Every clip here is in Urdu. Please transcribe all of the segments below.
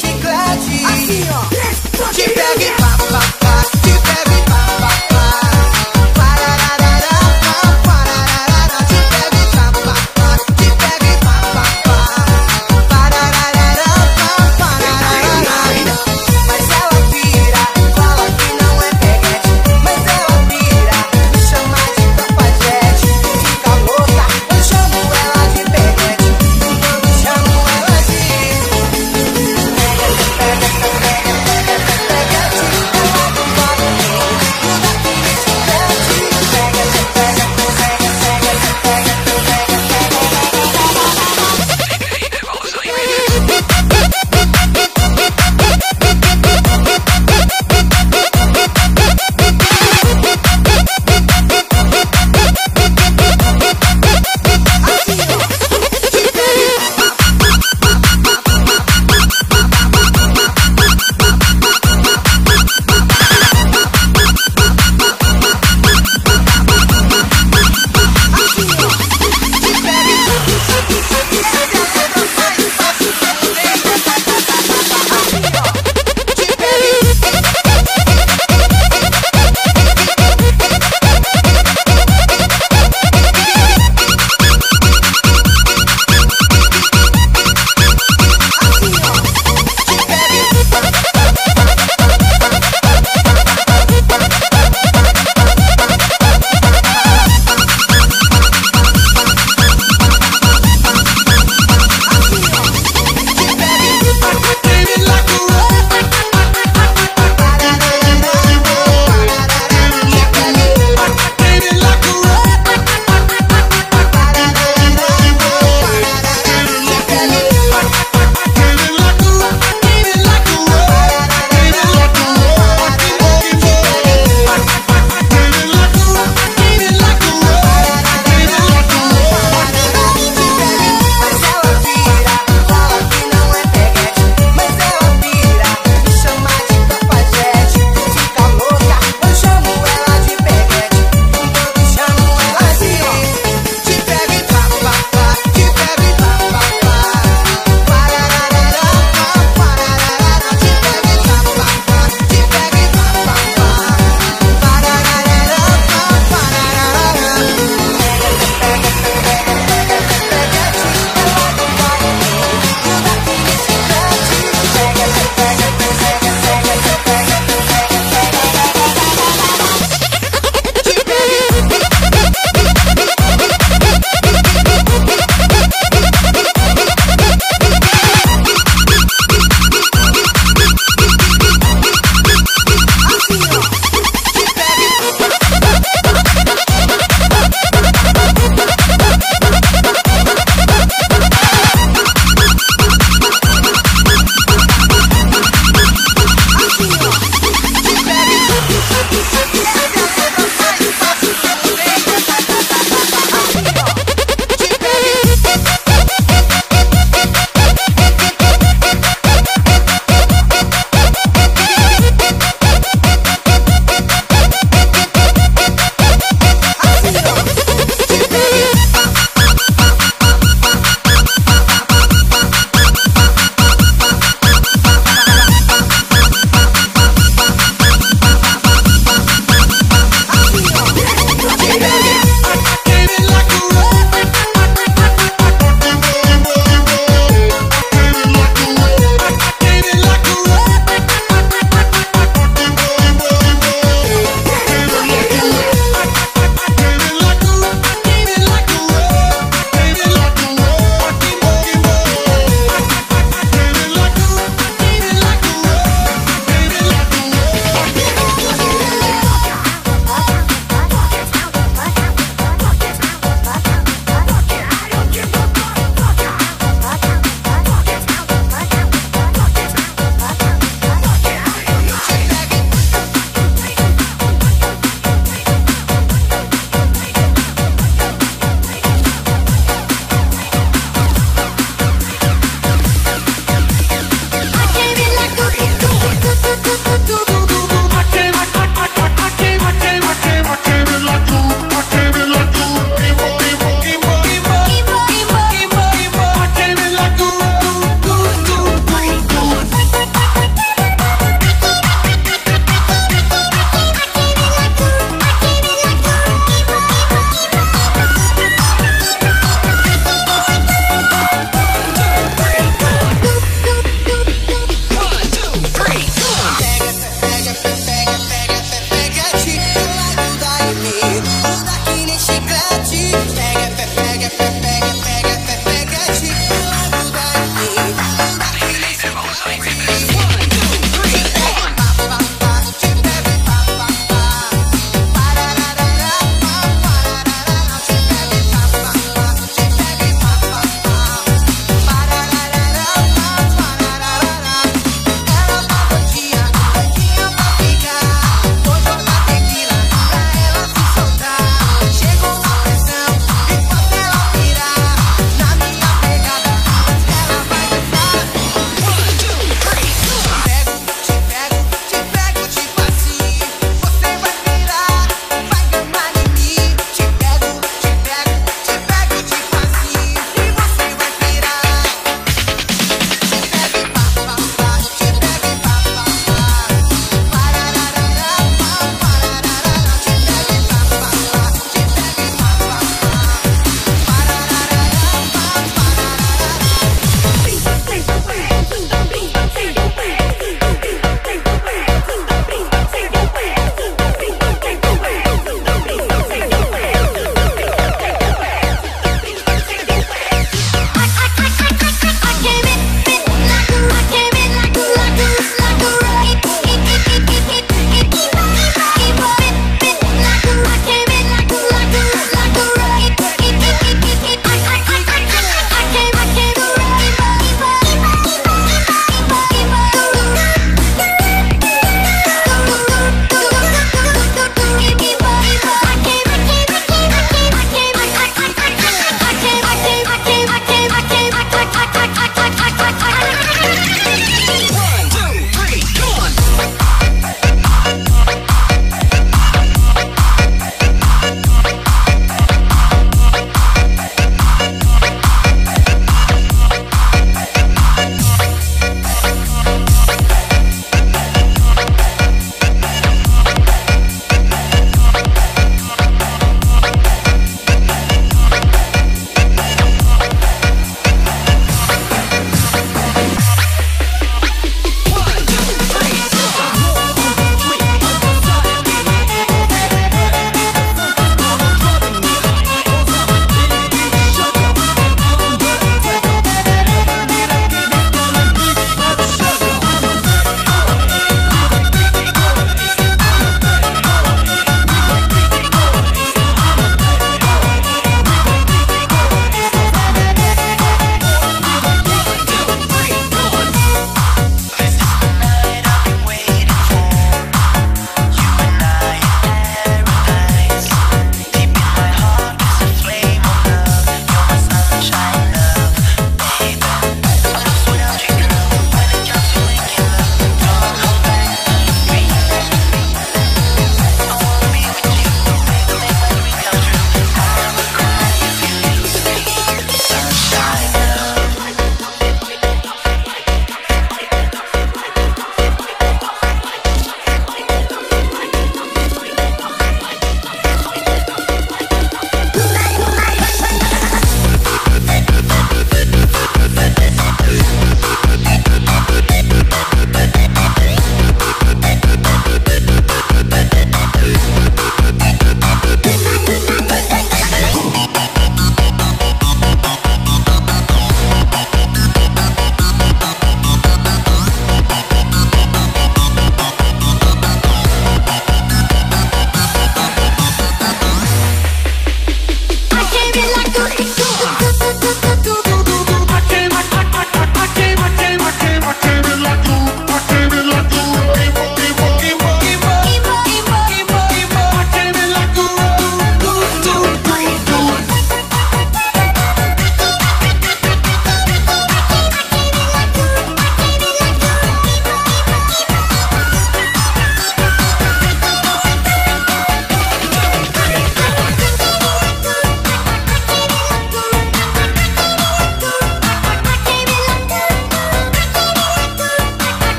شکا جیو شکا بھی پاپا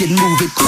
can move it,